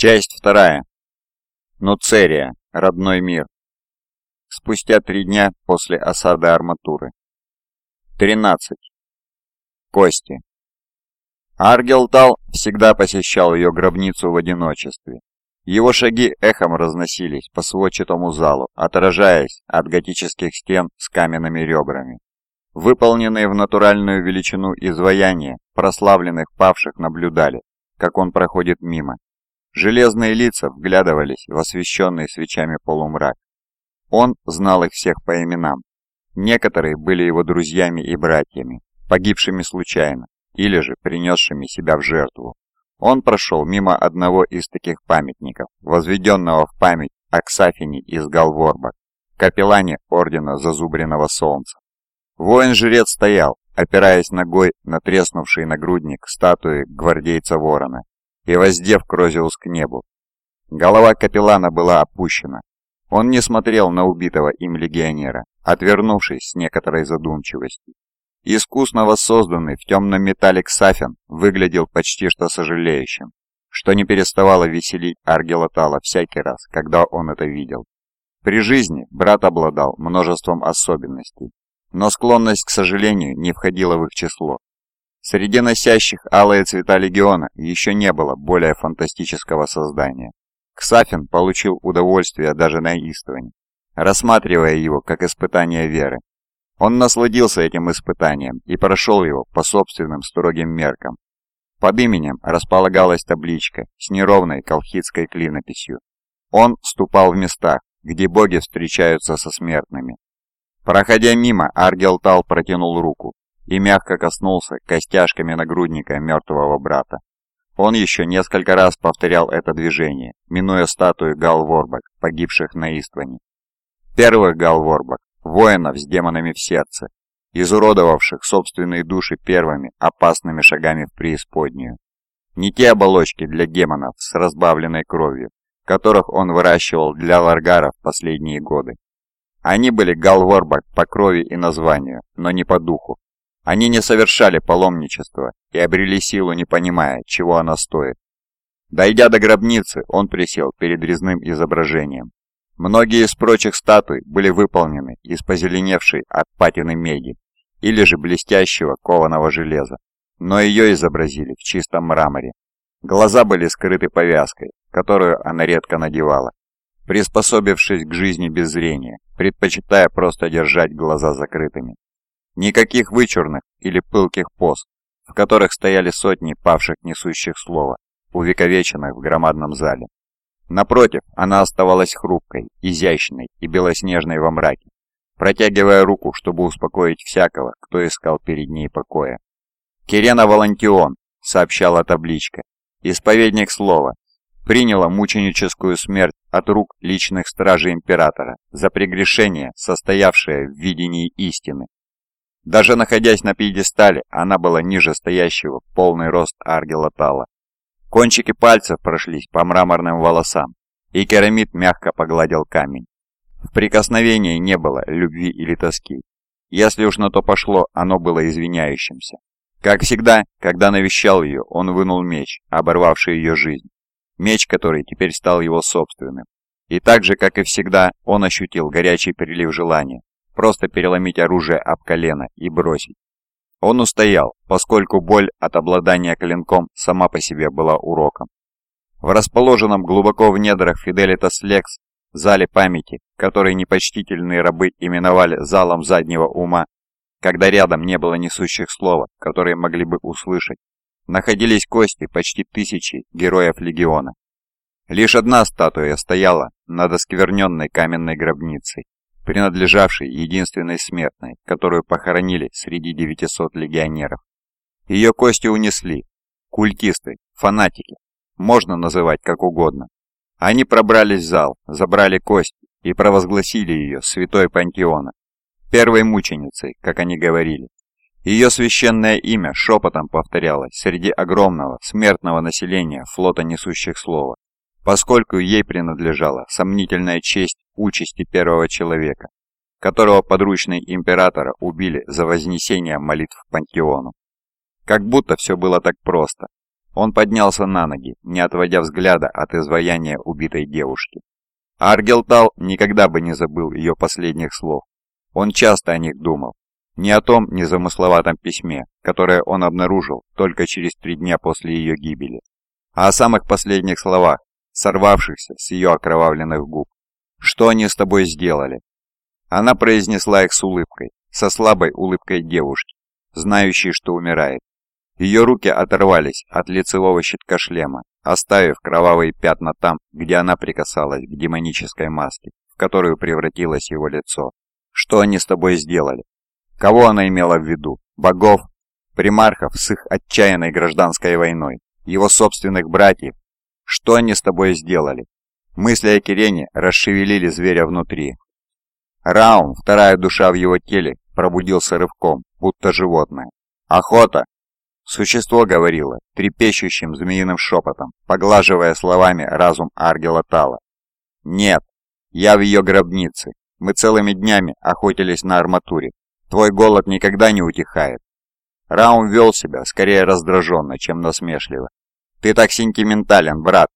Часть вторая. Нуцерия. Родной мир. Спустя три дня после осады арматуры. 13. Кости. Аргелтал всегда посещал ее гробницу в одиночестве. Его шаги эхом разносились по сводчатому залу, отражаясь от готических стен с каменными ребрами. Выполненные в натуральную величину изваяния прославленных павших наблюдали, как он проходит мимо, Железные лица вглядывались в освещенный свечами полумрак. Он знал их всех по именам. Некоторые были его друзьями и братьями, погибшими случайно, или же принесшими себя в жертву. Он прошел мимо одного из таких памятников, возведенного в память о Ксафине из Галворба, капеллане Ордена Зазубренного Солнца. Воин-жрец стоял, опираясь ногой на треснувший нагрудник статуи гвардейца Ворона и воздев Крозиус к небу. Голова капеллана была опущена. Он не смотрел на убитого им легионера, отвернувшись с некоторой задумчивостью. Искусно воссозданный в темном металле Ксафин выглядел почти что сожалеющим, что не переставало веселить Аргелатала всякий раз, когда он это видел. При жизни брат обладал множеством особенностей, но склонность к сожалению не входила в их число. Среди носящих алые цвета легиона еще не было более фантастического создания. Ксафин получил удовольствие даже на истоване, рассматривая его как испытание веры. Он насладился этим испытанием и прошел его по собственным строгим меркам. Под именем располагалась табличка с неровной колхидской клинописью. Он ступал в местах, где боги встречаются со смертными. Проходя мимо, Аргелтал протянул руку и мягко коснулся костяшками нагрудника мертвого брата. Он еще несколько раз повторял это движение, минуя статую Галворбак, погибших на Истване. Первых Галворбак, воинов с демонами в сердце, изуродовавших собственные души первыми опасными шагами в преисподнюю. Не те оболочки для демонов с разбавленной кровью, которых он выращивал для ларгаров последние годы. Они были Галворбак по крови и названию, но не по духу. Они не совершали паломничество и обрели силу, не понимая, чего она стоит. Дойдя до гробницы, он присел перед резным изображением. Многие из прочих статуй были выполнены из позеленевшей от патины меди или же блестящего кованого железа, но ее изобразили в чистом мраморе. Глаза были скрыты повязкой, которую она редко надевала, приспособившись к жизни без зрения, предпочитая просто держать глаза закрытыми. Никаких вычурных или пылких поз, в которых стояли сотни павших несущих слова, увековеченных в громадном зале. Напротив, она оставалась хрупкой, изящной и белоснежной во мраке, протягивая руку, чтобы успокоить всякого, кто искал перед ней покоя. «Кирена Волантион», — сообщала табличка, — «исповедник слова, приняла мученическую смерть от рук личных стражей императора за прегрешение, состоявшее в видении истины, даже находясь на пьедестале, она была ниже стоящего полный рост Аргела Тала. Кончики пальцев прошлись по мраморным волосам, и керамид мягко погладил камень. В прикосновении не было любви или тоски. Если уж на то пошло, оно было извиняющимся. Как всегда, когда навещал ее, он вынул меч, оборвавший ее жизнь. Меч, который теперь стал его собственным. И так же, как и всегда, он ощутил горячий прилив желания, просто переломить оружие об колено и бросить. Он устоял, поскольку боль от обладания клинком сама по себе была уроком. В расположенном глубоко в недрах Фиделитас Лекс зале памяти, который непочтительные рабы именовали залом заднего ума, когда рядом не было несущих слова, которые могли бы услышать, находились кости почти тысячи героев легиона. Лишь одна статуя стояла над оскверненной каменной гробницей, принадлежавшей единственной смертной, которую похоронили среди 900 легионеров. Ее кости унесли. Культисты, фанатики, можно называть как угодно. Они пробрались в зал, забрали кость и провозгласили ее святой пантеона, первой мученицей, как они говорили. Ее священное имя шепотом повторялось среди огромного смертного населения флота несущих слова поскольку ей принадлежала сомнительная честь участи первого человека, которого подручные императора убили за вознесение молитв пантеону. Как будто все было так просто. Он поднялся на ноги, не отводя взгляда от изваяния убитой девушки. Аргелтал никогда бы не забыл ее последних слов. Он часто о них думал. Не о том незамысловатом письме, которое он обнаружил только через три дня после ее гибели, а о самых последних словах, сорвавшихся с ее окровавленных губ. «Что они с тобой сделали?» Она произнесла их с улыбкой, со слабой улыбкой девушки, знающей, что умирает. Ее руки оторвались от лицевого щитка шлема, оставив кровавые пятна там, где она прикасалась к демонической маске, в которую превратилось его лицо. Что они с тобой сделали? Кого она имела в виду? Богов? Примархов с их отчаянной гражданской войной? Его собственных братьев? Что они с тобой сделали? Мысли о Кирене расшевелили зверя внутри. Раум, вторая душа в его теле, пробудился рывком, будто животное. «Охота!» Существо говорило, трепещущим змеиным шепотом, поглаживая словами разум Аргела Тала. «Нет, я в ее гробнице, мы целыми днями охотились на арматуре. Твой голод никогда не утихает. Раум вел себя скорее раздраженно, чем насмешливо. Ты так сентиментален, брат.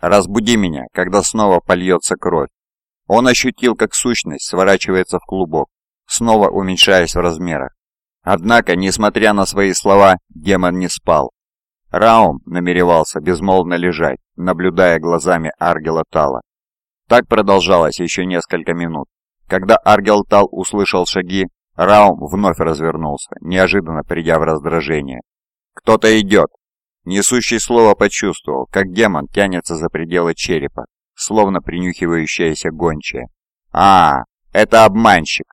Разбуди меня, когда снова польется кровь. Он ощутил, как сущность сворачивается в клубок, снова уменьшаясь в размерах. Однако, несмотря на свои слова, демон не спал. Раум намеревался безмолвно лежать, наблюдая глазами Аргела Тала. Так продолжалось еще несколько минут. Когда Аргелтал услышал шаги, Раум вновь развернулся, неожиданно придя в раздражение. «Кто-то идет!» Несущий слово почувствовал, как демон тянется за пределы черепа, словно принюхивающаяся гончая. «А, это обманщик!»